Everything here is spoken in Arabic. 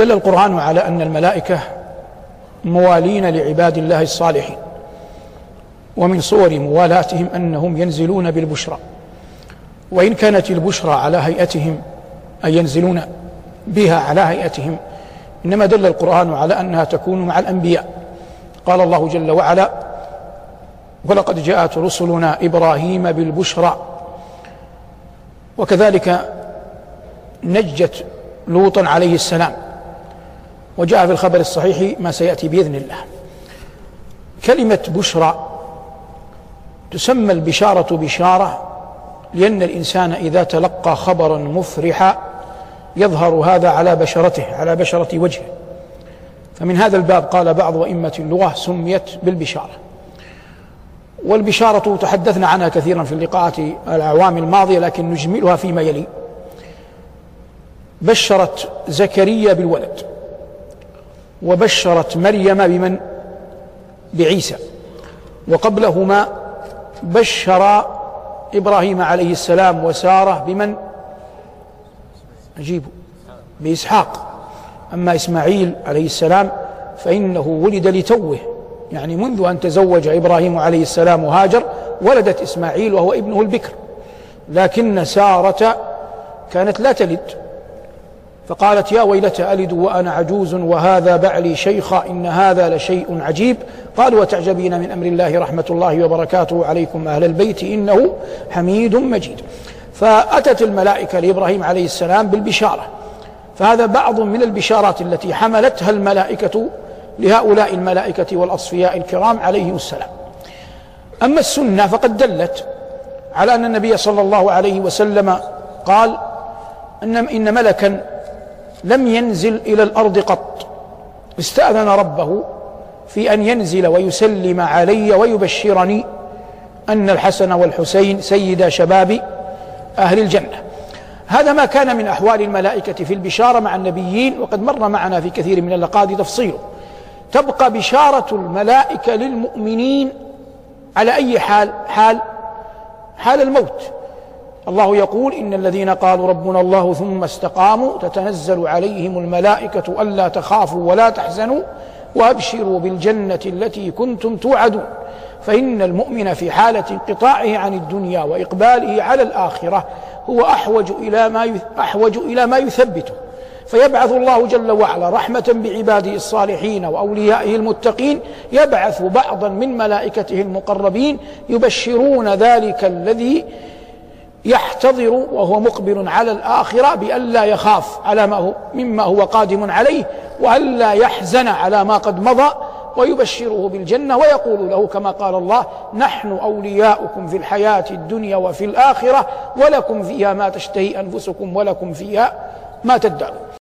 دل القرآن على أن الملائكة موالين لعباد الله الصالحين ومن صور موالاتهم أنهم ينزلون بالبشرى وإن كانت البشرى على هيئتهم أي ينزلون بها على هيئتهم إنما دل القرآن على أنها تكون مع الأنبياء. قال الله جل وعلا ولقد جاءت رسلنا إبراهيم بالبشرى وكذلك نجت لوطا عليه السلام وجاء في الخبر الصحيح ما سيأتي بإذن الله. كلمة بشرى تسمى البشارة بشارة لأن الإنسان إذا تلقى خبرا مفرحا يظهر هذا على بشرته على بشرة وجهه. فمن هذا الباب قال بعض أئمة اللغة سميت بالبشارة. والبشارة تحدثنا عنها كثيرا في اللقاءات الأعوام الماضية لكن نجملها فيما يلي. بشرت زكريا بالولد. وبشرت مريم بمن؟ بعيسى. وقبلهما بشر إبراهيم عليه السلام وسارة بمن؟ عجيب بإسحاق. أما إسماعيل عليه السلام فإنه ولد لتوه. يعني منذ أن تزوج إبراهيم عليه السلام هاجر ولدت إسماعيل وهو ابنه البكر. لكن سارة كانت لا تلد. فقالت يا ويلتى ألد وأنا عجوز وهذا بعلي شيخا إن هذا لشيء عجيب. قالوا وتعجبين من أمر الله رحمة الله وبركاته عليكم أهل البيت إنه حميد مجيد. فأتت الملائكة لإبراهيم عليه السلام بالبشارة. فهذا بعض من البشارات التي حملتها الملائكة لهؤلاء الملائكة والأصفياء الكرام عليهم السلام. أما السنة فقد دلت على أن النبي صلى الله عليه وسلم قال إن ملكا لم ينزل إلى الأرض قط. استأذن ربه في أن ينزل ويسلم علي ويبشرني أن الحسن والحسين سيدا شباب أهل الجنة. هذا ما كان من أحوال الملائكة في البشارة مع النبيين وقد مر معنا في كثير من اللقاءات تفصيله. تبقى بشارة الملائكة للمؤمنين على أي حال؟ حال؟ حال الموت. الله يقول إن الذين قالوا ربنا الله ثم استقاموا تتنزل عليهم الملائكة ألا تخافوا ولا تحزنوا وأبشروا بالجنة التي كنتم توعدون. فإن المؤمن في حالة انقطاعه عن الدنيا وإقباله على الآخرة هو أحوج إلى ما أحوج إلى ما يثبته. فيبعث الله جل وعلا رحمة بعباده الصالحين وأوليائه المتقين يبعث بعضا من ملائكته المقربين يبشرون ذلك الذي يحتضر وهو مقبل على الآخرة بألا يخاف على ما هو مما هو قادم عليه وألا يحزن على ما قد مضى ويبشره بالجنة ويقول له كما قال الله نحن أولياؤكم في الحياة الدنيا وفي الآخرة ولكم فيها ما تشتهي أنفسكم ولكم فيها ما تدعون.